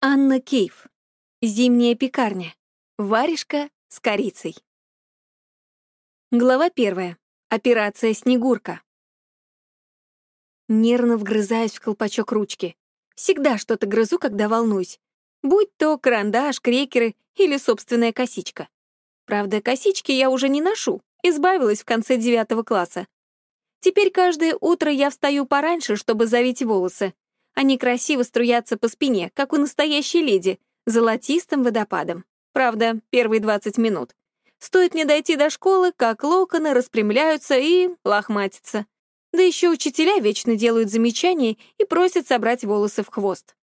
Анна Кейв. Зимняя пекарня. Варежка с корицей. Глава первая. Операция «Снегурка». Нервно вгрызаюсь в колпачок ручки. Всегда что-то грызу, когда волнуюсь. Будь то карандаш, крекеры или собственная косичка. Правда, косички я уже не ношу, избавилась в конце девятого класса. Теперь каждое утро я встаю пораньше, чтобы завить волосы, они красиво струятся по спине, как у настоящей леди, золотистым водопадом. Правда, первые 20 минут. Стоит мне дойти до школы, как локоны распрямляются и лохматятся. Да еще учителя вечно делают замечания и просят собрать волосы в хвост.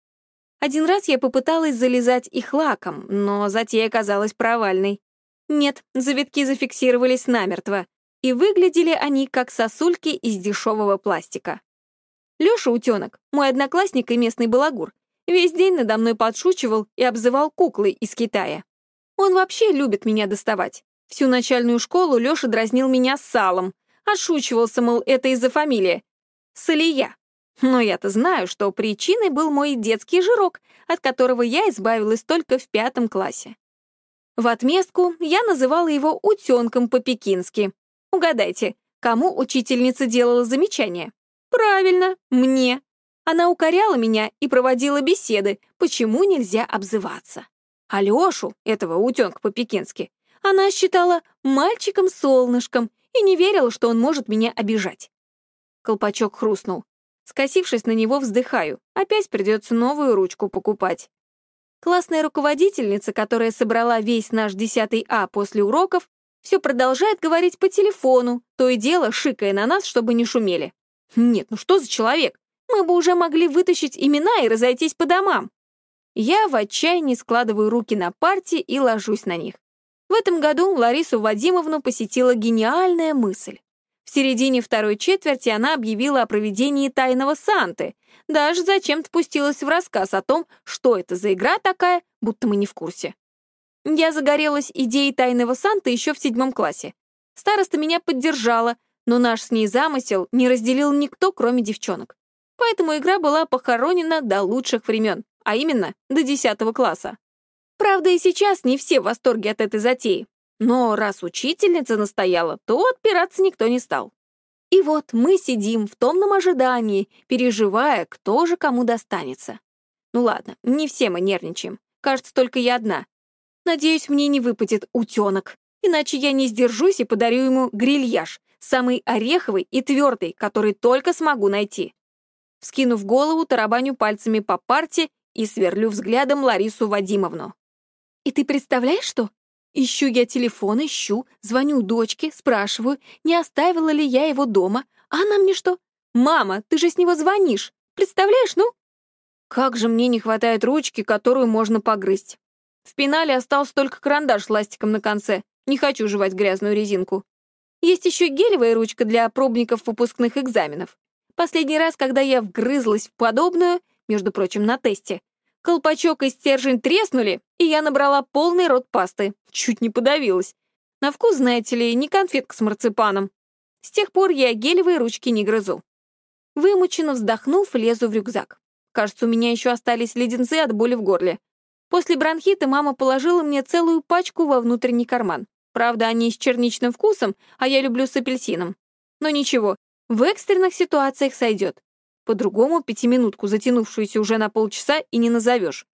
Один раз я попыталась залезать их лаком, но затея оказалась провальной. Нет, завитки зафиксировались намертво, и выглядели они как сосульки из дешевого пластика. Лёша Утёнок, мой одноклассник и местный балагур, весь день надо мной подшучивал и обзывал куклой из Китая. Он вообще любит меня доставать. Всю начальную школу Лёша дразнил меня салом, отшучивался, мол, это из-за фамилии. Салия. Но я-то знаю, что причиной был мой детский жирок, от которого я избавилась только в пятом классе. В отместку я называла его утенком по-пекински. Угадайте, кому учительница делала замечание? Правильно, мне. Она укоряла меня и проводила беседы, почему нельзя обзываться. А Лешу, этого утенка по-пекински, она считала мальчиком-солнышком и не верила, что он может меня обижать. Колпачок хрустнул. Скосившись на него, вздыхаю. Опять придется новую ручку покупать. Классная руководительница, которая собрала весь наш 10 А после уроков, все продолжает говорить по телефону, то и дело шикая на нас, чтобы не шумели. Нет, ну что за человек? Мы бы уже могли вытащить имена и разойтись по домам. Я в отчаянии складываю руки на парте и ложусь на них. В этом году Ларису Вадимовну посетила гениальная мысль. В середине второй четверти она объявила о проведении тайного Санты, даже зачем-то пустилась в рассказ о том, что это за игра такая, будто мы не в курсе. Я загорелась идеей тайного Санты еще в седьмом классе. Староста меня поддержала, но наш с ней замысел не разделил никто, кроме девчонок. Поэтому игра была похоронена до лучших времен, а именно до 10 класса. Правда, и сейчас не все в восторге от этой затеи. Но раз учительница настояла, то отпираться никто не стал. И вот мы сидим в томном ожидании, переживая, кто же кому достанется. Ну ладно, не все мы нервничаем. Кажется, только я одна. Надеюсь, мне не выпадет утенок, иначе я не сдержусь и подарю ему грильяж, самый ореховый и твердый, который только смогу найти. Скинув голову, тарабаню пальцами по парте и сверлю взглядом Ларису Вадимовну. «И ты представляешь, что? Ищу я телефон, ищу, звоню дочке, спрашиваю, не оставила ли я его дома, а она мне что? «Мама, ты же с него звонишь! Представляешь, ну?» Как же мне не хватает ручки, которую можно погрызть. В пенале остался только карандаш с ластиком на конце. Не хочу жевать грязную резинку. Есть еще гелевая ручка для пробников выпускных экзаменов. Последний раз, когда я вгрызлась в подобную, между прочим, на тесте, колпачок и стержень треснули, и я набрала полный рот пасты. Чуть не подавилась. На вкус, знаете ли, не конфетка с марципаном. С тех пор я гелевые ручки не грызу. Вымученно вздохнув, лезу в рюкзак. Кажется, у меня еще остались леденцы от боли в горле. После бронхита мама положила мне целую пачку во внутренний карман. Правда, они с черничным вкусом, а я люблю с апельсином. Но ничего, в экстренных ситуациях сойдет. По-другому пятиминутку, затянувшуюся уже на полчаса, и не назовешь.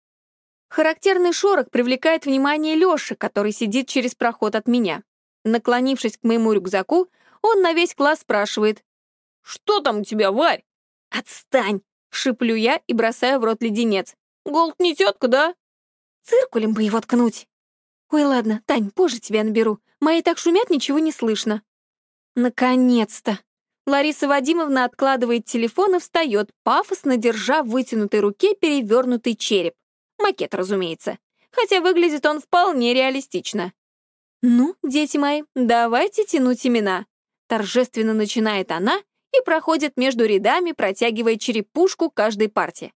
Характерный шорох привлекает внимание Лёши, который сидит через проход от меня. Наклонившись к моему рюкзаку, он на весь класс спрашивает. «Что там у тебя, Варь?» «Отстань!» — шиплю я и бросаю в рот леденец. «Голд не тетка, да?» «Циркулем бы его ткнуть!» «Ой, ладно, Тань, позже тебя наберу. Мои так шумят, ничего не слышно». Наконец-то! Лариса Вадимовна откладывает телефон и встает, пафосно держа в вытянутой руке перевернутый череп. Макет, разумеется. Хотя выглядит он вполне реалистично. «Ну, дети мои, давайте тянуть имена». Торжественно начинает она и проходит между рядами, протягивая черепушку каждой партии.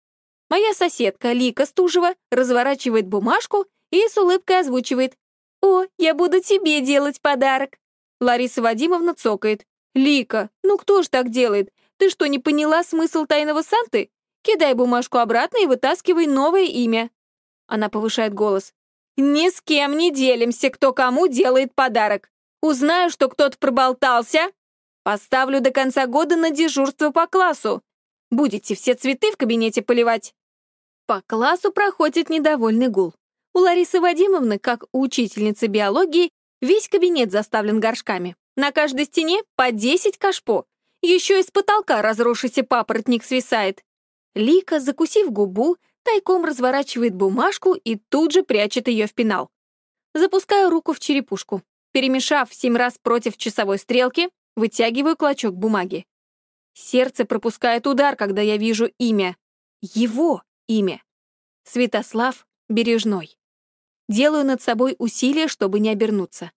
Моя соседка Лика Стужева разворачивает бумажку и с улыбкой озвучивает «О, я буду тебе делать подарок!» Лариса Вадимовна цокает. «Лика, ну кто ж так делает? Ты что, не поняла смысл тайного Санты? Кидай бумажку обратно и вытаскивай новое имя». Она повышает голос. «Ни с кем не делимся, кто кому делает подарок. Узнаю, что кто-то проболтался, поставлю до конца года на дежурство по классу. Будете все цветы в кабинете поливать». По классу проходит недовольный гул. У Ларисы Вадимовны, как у учительницы биологии, весь кабинет заставлен горшками. На каждой стене по 10 кашпо. Еще из потолка разросшийся папоротник свисает. Лика, закусив губу, тайком разворачивает бумажку и тут же прячет ее в пенал. Запускаю руку в черепушку. Перемешав семь раз против часовой стрелки, вытягиваю клочок бумаги. Сердце пропускает удар, когда я вижу имя. Его имя. Святослав Бережной. Делаю над собой усилие, чтобы не обернуться.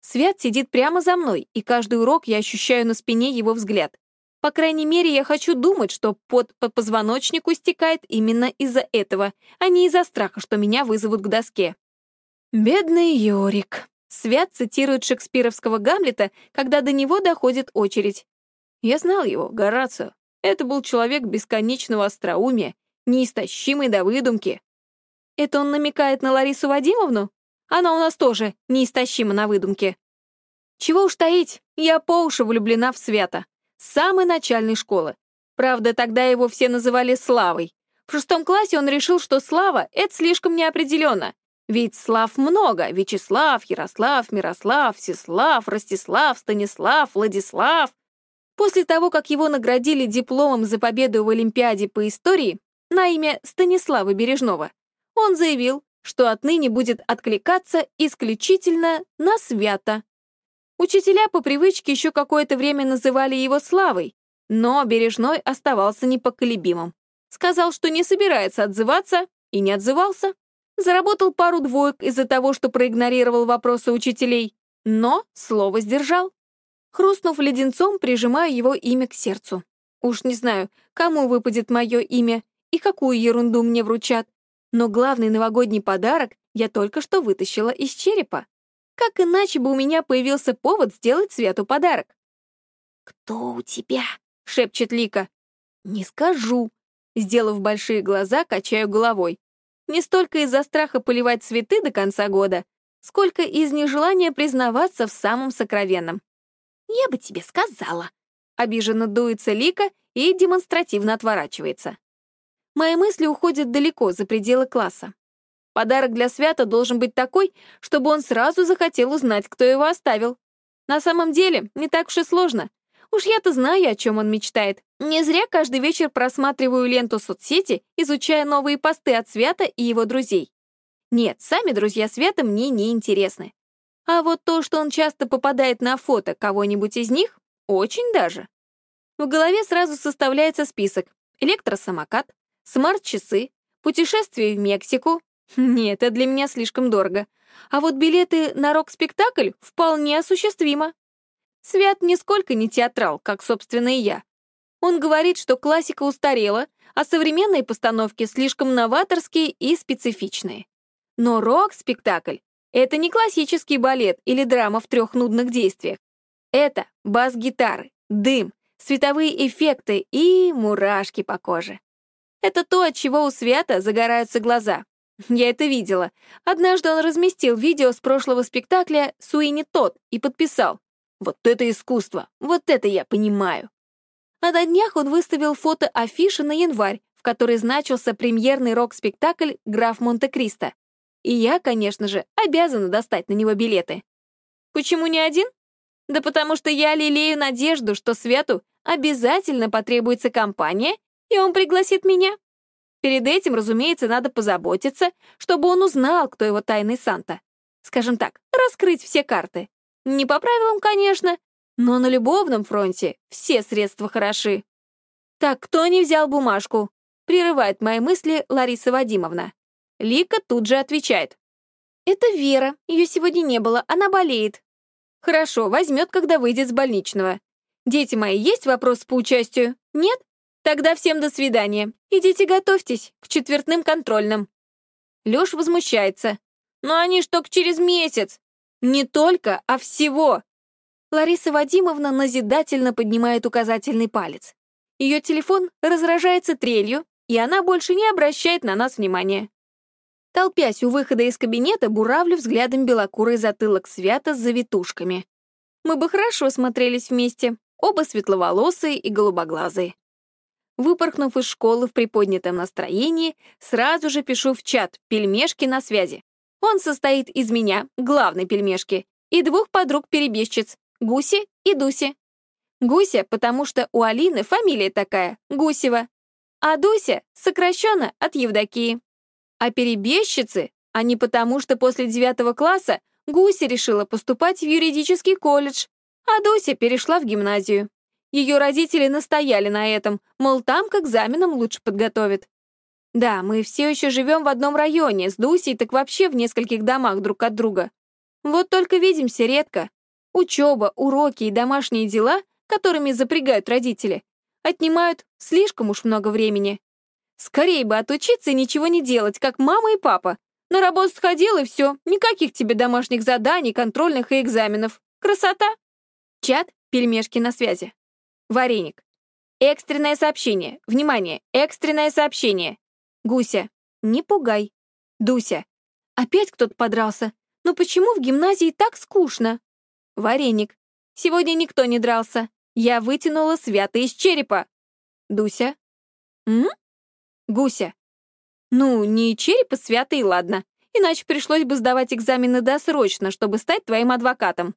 Свят сидит прямо за мной, и каждый урок я ощущаю на спине его взгляд. По крайней мере, я хочу думать, что под по позвоночнику стекает именно из-за этого, а не из-за страха, что меня вызовут к доске. «Бедный Йорик», — Свят цитирует шекспировского Гамлета, когда до него доходит очередь. «Я знал его, Горацио. Это был человек бесконечного остроумия, неистощимый до выдумки». Это он намекает на Ларису Вадимовну? Она у нас тоже неистощима на выдумке. Чего уж таить, я по уши влюблена в Свята с самой начальной школы. Правда, тогда его все называли Славой. В шестом классе он решил, что Слава — это слишком неопределенно. Ведь слав много — Вячеслав, Ярослав, Мирослав, Всеслав, Ростислав, Станислав, Владислав. После того, как его наградили дипломом за победу в Олимпиаде по истории на имя Станислава Бережного, он заявил, что отныне будет откликаться исключительно на свято. Учителя по привычке еще какое-то время называли его Славой, но Бережной оставался непоколебимым. Сказал, что не собирается отзываться, и не отзывался. Заработал пару двоек из-за того, что проигнорировал вопросы учителей, но слово сдержал. Хрустнув леденцом, прижимаю его имя к сердцу. Уж не знаю, кому выпадет мое имя и какую ерунду мне вручат, но главный новогодний подарок я только что вытащила из черепа. Как иначе бы у меня появился повод сделать Свету подарок? «Кто у тебя?» — шепчет Лика. «Не скажу». Сделав большие глаза, качаю головой. Не столько из-за страха поливать цветы до конца года, сколько из нежелания признаваться в самом сокровенном. «Я бы тебе сказала». Обиженно дуется Лика и демонстративно отворачивается. Мои мысли уходят далеко, за пределы класса. Подарок для Свята должен быть такой, чтобы он сразу захотел узнать, кто его оставил. На самом деле, не так уж и сложно. Уж я-то знаю, о чем он мечтает. Не зря каждый вечер просматриваю ленту соцсети, изучая новые посты от Свята и его друзей. Нет, сами друзья Свята мне не интересны. А вот то, что он часто попадает на фото кого-нибудь из них, очень даже. В голове сразу составляется список. Электросамокат, смарт-часы, путешествие в Мексику, нет, это для меня слишком дорого. А вот билеты на рок-спектакль вполне осуществимо. Свят нисколько не театрал, как, собственно, и я. Он говорит, что классика устарела, а современные постановки слишком новаторские и специфичные. Но рок-спектакль — это не классический балет или драма в трех нудных действиях. Это бас-гитары, дым, световые эффекты и мурашки по коже. Это то, от чего у Свята загораются глаза. Я это видела. Однажды он разместил видео с прошлого спектакля «Суини Тот» и подписал. Вот это искусство, вот это я понимаю. А на днях он выставил фото афиши на январь, в которой значился премьерный рок-спектакль «Граф Монте-Кристо». И я, конечно же, обязана достать на него билеты. Почему не один? Да потому что я лелею надежду, что Свету обязательно потребуется компания, и он пригласит меня. Перед этим, разумеется, надо позаботиться, чтобы он узнал, кто его тайный Санта. Скажем так, раскрыть все карты. Не по правилам, конечно, но на любовном фронте все средства хороши. Так, кто не взял бумажку? Прерывает мои мысли Лариса Вадимовна. Лика тут же отвечает. Это Вера, ее сегодня не было, она болеет. Хорошо, возьмет, когда выйдет с больничного. Дети мои, есть вопрос по участию? Нет? Тогда всем до свидания. Идите готовьтесь к четвертным контрольным. Лёш возмущается. Но они ж только через месяц. Не только, а всего. Лариса Вадимовна назидательно поднимает указательный палец. Ее телефон разражается трелью, и она больше не обращает на нас внимания. Толпясь у выхода из кабинета, буравлю взглядом белокурый затылок Свята с завитушками. Мы бы хорошо смотрелись вместе, оба светловолосые и голубоглазые. Выпорхнув из школы в приподнятом настроении, сразу же пишу в чат «Пельмешки на связи». Он состоит из меня, главной пельмешки, и двух подруг-перебежчиц, Гуси и Дуси. Гуся, потому что у Алины фамилия такая, Гусева, а Дуся сокращенно от Евдокии. А перебежчицы, они потому что после девятого класса Гуся решила поступать в юридический колледж, а Дуся перешла в гимназию. Ее родители настояли на этом, мол, там к экзаменам лучше подготовят. Да, мы все еще живем в одном районе, с Дусей так вообще в нескольких домах друг от друга. Вот только видимся редко. Учеба, уроки и домашние дела, которыми запрягают родители, отнимают слишком уж много времени. Скорее бы отучиться и ничего не делать, как мама и папа. На работу сходил и все, никаких тебе домашних заданий, контрольных и экзаменов. Красота! Чат, пельмешки на связи. Вареник. Экстренное сообщение. Внимание, экстренное сообщение. Гуся. Не пугай. Дуся. Опять кто-то подрался. Но почему в гимназии так скучно? Вареник. Сегодня никто не дрался. Я вытянула свято из черепа. Дуся. М? Гуся. Ну, не черепа святый, ладно. Иначе пришлось бы сдавать экзамены досрочно, чтобы стать твоим адвокатом.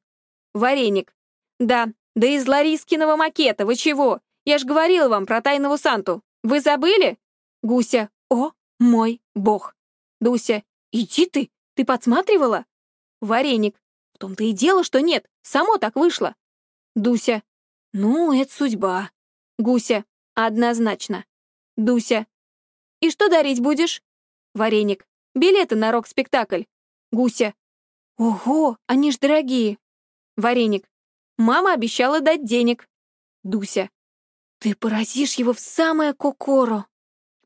Вареник. Да, да из Ларискиного макета, вы чего? Я ж говорила вам про тайного Санту. Вы забыли? Гуся. О, мой бог. Дуся. Иди ты, ты подсматривала? Вареник. В том-то и дело, что нет, само так вышло. Дуся. Ну, это судьба. Гуся. Однозначно. Дуся. «И что дарить будешь?» Вареник. «Билеты на рок-спектакль». Гуся. «Ого, они ж дорогие». Вареник. «Мама обещала дать денег». Дуся. «Ты поразишь его в самое кокоро».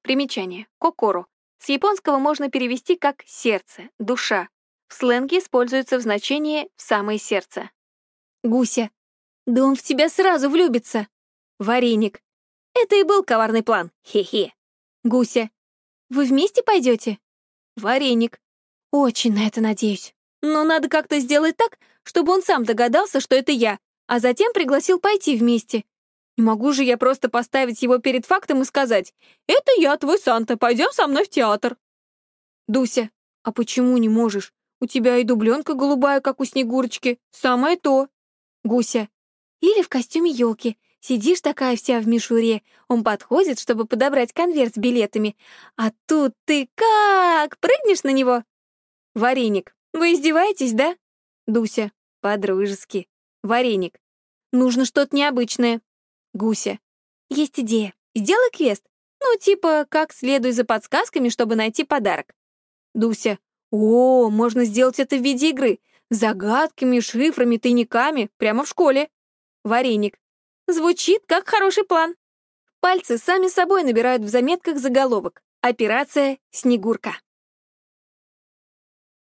Примечание. Кокоро. С японского можно перевести как «сердце», «душа». В сленге используется в значении «в самое сердце». Гуся. «Да он в тебя сразу влюбится». Вареник. Это и был коварный план. Хе-хе. Гуся. «Вы вместе пойдете?» Вареник. «Очень на это надеюсь. Но надо как-то сделать так, чтобы он сам догадался, что это я, а затем пригласил пойти вместе. Не могу же я просто поставить его перед фактом и сказать, «Это я, твой Санта, пойдем со мной в театр». Дуся. «А почему не можешь? У тебя и дубленка голубая, как у Снегурочки. Самое то». Гуся. «Или в костюме елки. Сидишь такая вся в мишуре, он подходит, чтобы подобрать конверт с билетами, а тут ты как прыгнешь на него? Вареник. Вы издеваетесь, да? Дуся. По-дружески. Вареник. Нужно что-то необычное. Гуся. Есть идея. Сделай квест. Ну, типа, как следуй за подсказками, чтобы найти подарок. Дуся. О, можно сделать это в виде игры. Загадками, шифрами, тайниками, прямо в школе. Вареник. Звучит как хороший план. Пальцы сами собой набирают в заметках заголовок «Операция «Снегурка».